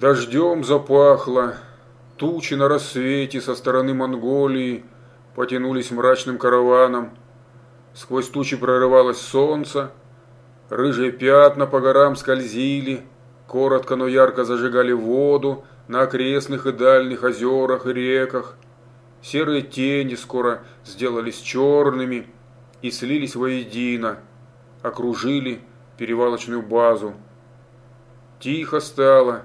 Дождем запахло, тучи на рассвете со стороны Монголии потянулись мрачным караваном. Сквозь тучи прорывалось солнце, рыжие пятна по горам скользили, коротко, но ярко зажигали воду на окрестных и дальних озерах и реках. Серые тени скоро сделались черными и слились воедино, окружили перевалочную базу. Тихо стало,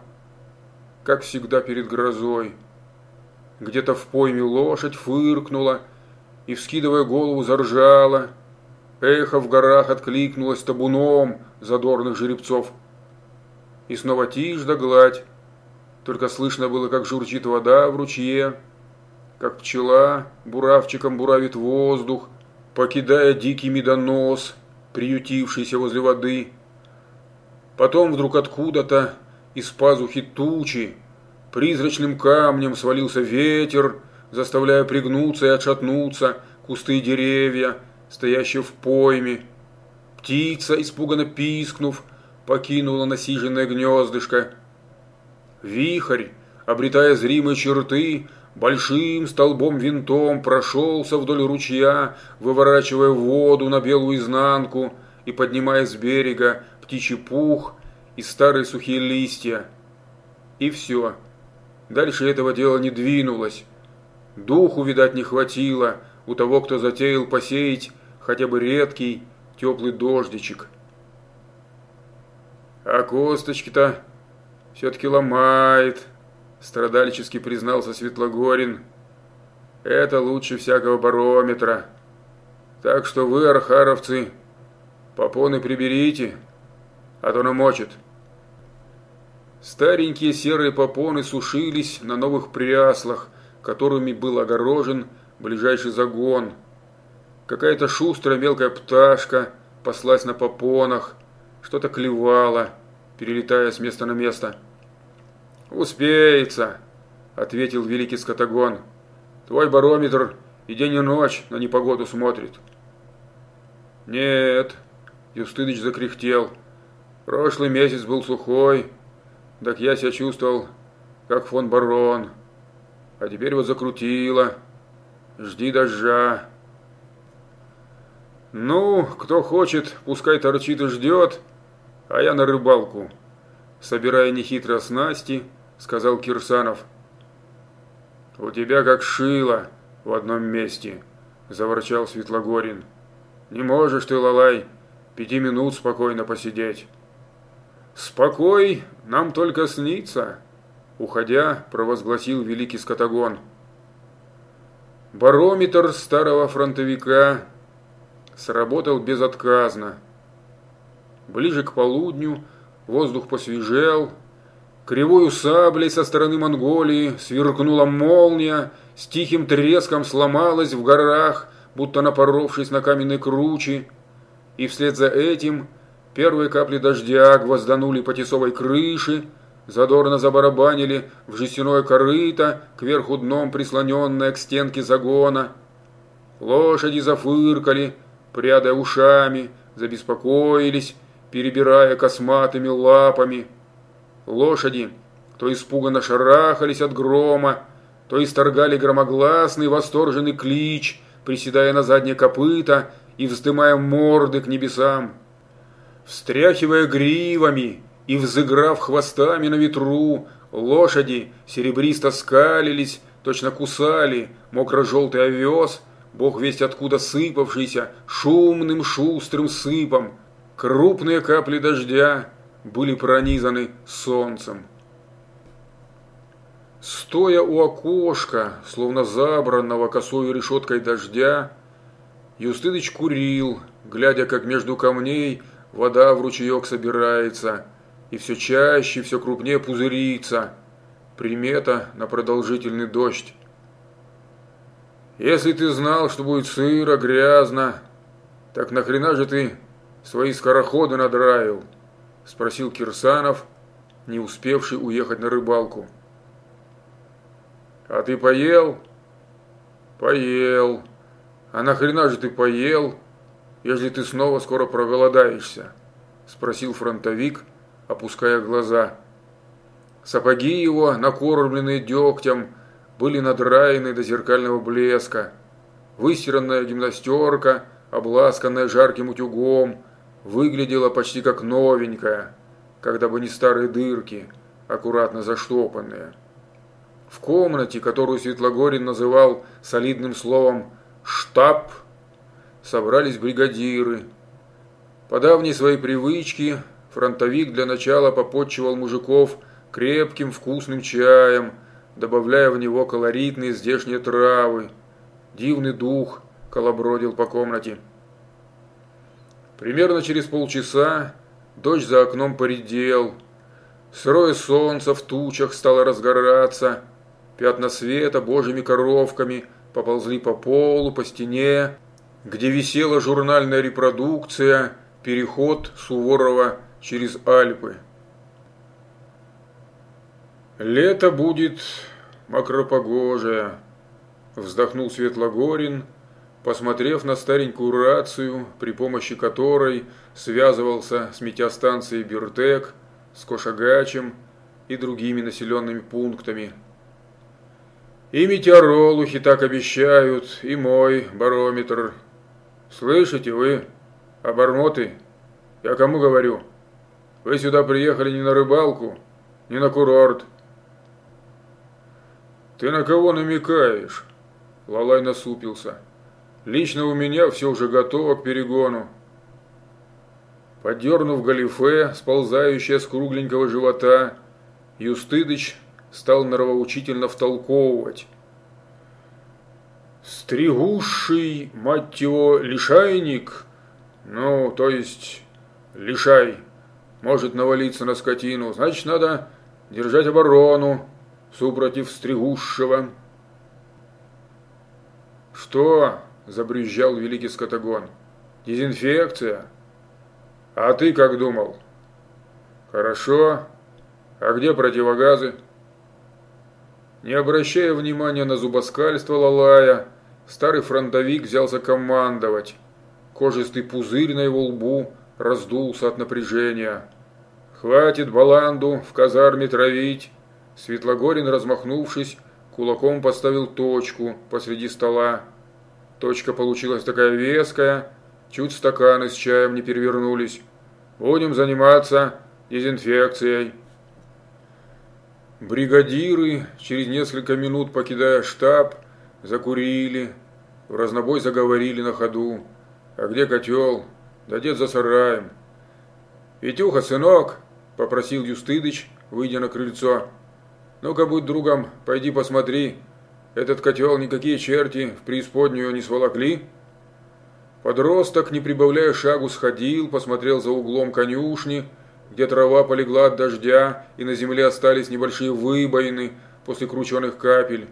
как всегда перед грозой. Где-то в пойме лошадь фыркнула и, вскидывая голову, заржала. Эхо в горах откликнулось табуном задорных жеребцов. И снова тишь да гладь. Только слышно было, как журчит вода в ручье, как пчела буравчиком буравит воздух, покидая дикий медонос, приютившийся возле воды. Потом вдруг откуда-то из пазухи тучи призрачным камнем свалился ветер, заставляя пригнуться и отшатнуться кусты и деревья, стоящие в пойме. Птица, испуганно пискнув, покинула насиженное гнездышко. Вихрь, обретая зримые черты, большим столбом-винтом прошелся вдоль ручья, выворачивая воду на белую изнанку и поднимая с берега птичий пух и старые сухие листья. И все. Дальше этого дела не двинулось. Духу, видать, не хватило у того, кто затеял посеять хотя бы редкий теплый дождичек. А косточки-то все-таки ломает, страдальчески признался Светлогорин. Это лучше всякого барометра. Так что вы, архаровцы, попоны приберите, а то намочит. Старенькие серые попоны сушились на новых пряслах, которыми был огорожен ближайший загон. Какая-то шустрая мелкая пташка паслась на попонах, что-то клевала, перелетая с места на место. «Успеется», — ответил великий скотогон. «Твой барометр и день и ночь на непогоду смотрит». «Нет», — Юстыныч закряхтел, — Прошлый месяц был сухой, так я себя чувствовал, как фон барон. А теперь вот закрутило. Жди дождя. Ну, кто хочет, пускай торчит и ждет, а я на рыбалку. Собирая нехитро снасти, сказал Кирсанов. У тебя как шило в одном месте, заворчал Светлогорин. Не можешь ты, Лалай, пяти минут спокойно посидеть. «Спокой нам только снится», – уходя, провозгласил великий скотагон. Барометр старого фронтовика сработал безотказно. Ближе к полудню воздух посвежел, кривою саблей со стороны Монголии сверкнула молния, с тихим треском сломалась в горах, будто напоровшись на каменные кручи, и вслед за этим – Первые капли дождя гвозданули по тесовой крыше, задорно забарабанили в жестяное корыто, кверху дном прислоненное к стенке загона. Лошади зафыркали, прядая ушами, забеспокоились, перебирая косматыми лапами. Лошади то испуганно шарахались от грома, то исторгали громогласный восторженный клич, приседая на задние копыта и вздымая морды к небесам встряхивая гривами и взыграв хвостами на ветру, лошади серебристо скалились, точно кусали мокро-желтый овес, бог весть откуда сыпавшийся шумным шустрым сыпом. Крупные капли дождя были пронизаны солнцем. Стоя у окошка, словно забранного косой решеткой дождя, Юстыныч курил, глядя, как между камней Вода в ручеек собирается, и все чаще, все крупнее пузырится. Примета на продолжительный дождь. Если ты знал, что будет сыро, грязно, так нахрена же ты свои скороходы надраил? Спросил Кирсанов, не успевший уехать на рыбалку. А ты поел? Поел. А нахрена же ты поел? Если ты снова скоро проголодаешься?» – спросил фронтовик, опуская глаза. Сапоги его, накормленные дегтем, были надраены до зеркального блеска. Выстиранная гимнастерка, обласканная жарким утюгом, выглядела почти как новенькая, когда бы не старые дырки, аккуратно заштопанные. В комнате, которую Светлогорин называл солидным словом «штаб», собрались бригадиры. По давней своей привычке фронтовик для начала попотчевал мужиков крепким вкусным чаем, добавляя в него колоритные здешние травы. Дивный дух колобродил по комнате. Примерно через полчаса дождь за окном поредел. Сырое солнце в тучах стало разгораться. Пятна света божьими коровками поползли по полу, по стене, где висела журнальная репродукция «Переход Суворова через Альпы». «Лето будет макропогожее», – вздохнул Светлогорин, посмотрев на старенькую рацию, при помощи которой связывался с метеостанцией Бюртек, с Кошагачем и другими населенными пунктами. И метеоролухи так обещают, и мой барометр. Слышите вы, обормоты? Я кому говорю? Вы сюда приехали не на рыбалку, не на курорт. Ты на кого намекаешь? Лалай насупился. Лично у меня все уже готово к перегону. Подернув галифе, сползающее с кругленького живота, Юстыдыч стал нравоучительно втолковывать. «Стригущий, мать его, лишайник, ну, то есть лишай, может навалиться на скотину, значит, надо держать оборону, супротив стригущего». «Что?» – забрюзжал великий скотогон. «Дезинфекция? А ты как думал?» «Хорошо. А где противогазы?» Не обращая внимания на зубоскальство Лалая, старый фронтовик взялся командовать. Кожистый пузырь на его лбу раздулся от напряжения. «Хватит баланду в казарме травить!» Светлогорин, размахнувшись, кулаком поставил точку посреди стола. Точка получилась такая веская, чуть стаканы с чаем не перевернулись. «Будем заниматься дезинфекцией». Бригадиры, через несколько минут покидая штаб, закурили, в разнобой заговорили на ходу. «А где котел? Да дед за сараем». «Петюха, сынок!» – попросил Юстыдыч, выйдя на крыльцо. «Ну-ка, будь другом, пойди посмотри. Этот котел никакие черти в преисподнюю не сволокли?» Подросток, не прибавляя шагу, сходил, посмотрел за углом конюшни – где трава полегла от дождя, и на земле остались небольшие выбоины после крученных капель.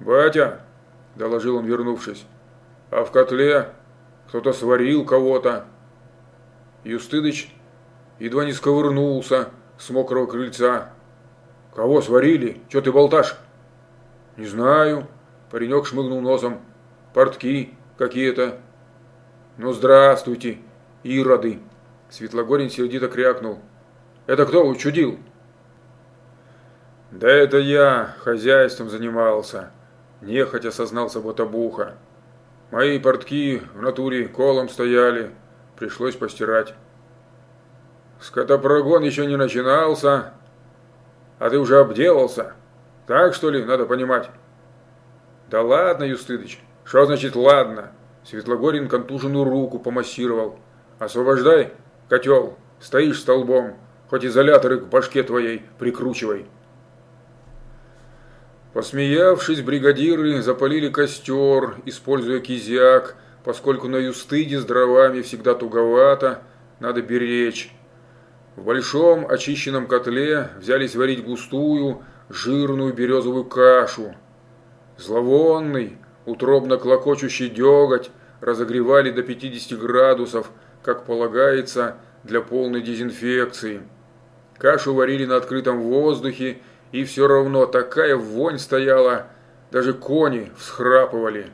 «Батя!» – доложил он, вернувшись. «А в котле кто-то сварил кого-то». Юстыдыч едва не сковырнулся с мокрого крыльца. «Кого сварили? Че ты болташь?» «Не знаю», – паренек шмыгнул носом. «Портки какие-то». «Ну, здравствуйте, ироды!» Светлогорин сердито крякнул. «Это кто учудил?» «Да это я хозяйством занимался», – нехотя сознался Ботабуха. «Мои портки в натуре колом стояли, пришлось постирать». «Скотопрогон еще не начинался, а ты уже обделался. Так, что ли, надо понимать?» «Да ладно, Юстыдыч, что значит ладно?» Светлогорин контуженную руку помассировал. «Освобождай!» Котел, стоишь столбом, хоть изоляторы к башке твоей прикручивай. Посмеявшись, бригадиры запалили костер, используя кизяк, поскольку на юстыде с дровами всегда туговато, надо беречь. В большом очищенном котле взялись варить густую, жирную березовую кашу. Зловонный, утробно клокочущий деготь разогревали до 50 градусов, как полагается, для полной дезинфекции. Кашу варили на открытом воздухе, и все равно такая вонь стояла, даже кони всхрапывали.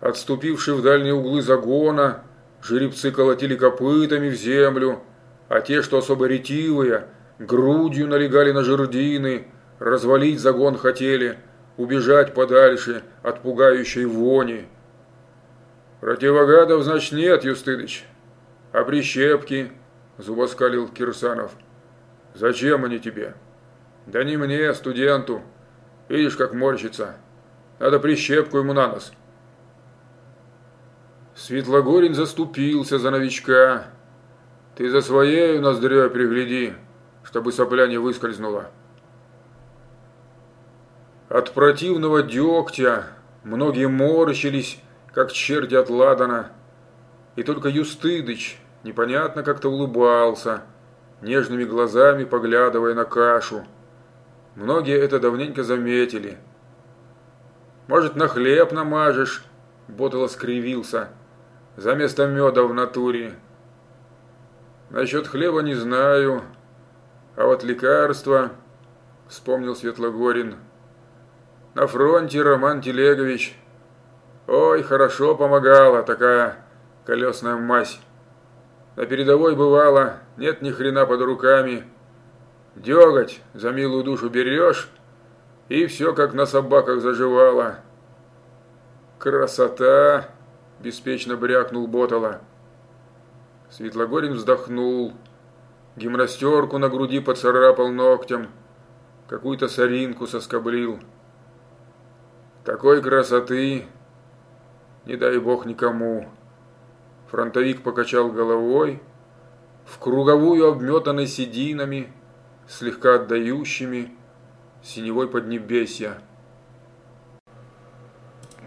Отступившие в дальние углы загона, жеребцы колотили копытами в землю, а те, что особо ретивые, грудью налегали на жердины, развалить загон хотели, убежать подальше от пугающей вони. Противогадов, значит, нет, Юстыныч. А прищепки, зубоскалил Кирсанов. Зачем они тебе? Да не мне, студенту. Видишь, как морщится. Надо прищепку ему на нос. Светлогорин заступился за новичка. Ты за своей ноздрёй пригляди, чтобы сопля не выскользнула. От противного дегтя многие морщились, как черти от ладана, и только Юстыдыч непонятно как-то улыбался, нежными глазами поглядывая на кашу. Многие это давненько заметили. «Может, на хлеб намажешь?» Ботало скривился за место меда в натуре. Насчет хлеба не знаю, а вот лекарства, вспомнил Светлогорин. На фронте Роман Телегович. Ой, хорошо помогала такая колесная мазь. На передовой бывало, нет ни хрена под руками. Деготь за милую душу берешь, и все как на собаках заживало. Красота! беспечно брякнул Ботала. Светлогорин вздохнул, гимнастерку на груди поцарапал ногтем, какую-то соринку соскоблил. Такой красоты не дай бог никому. Фронтовик покачал головой, в круговую обметанной сединами, слегка отдающими, синевой поднебесья.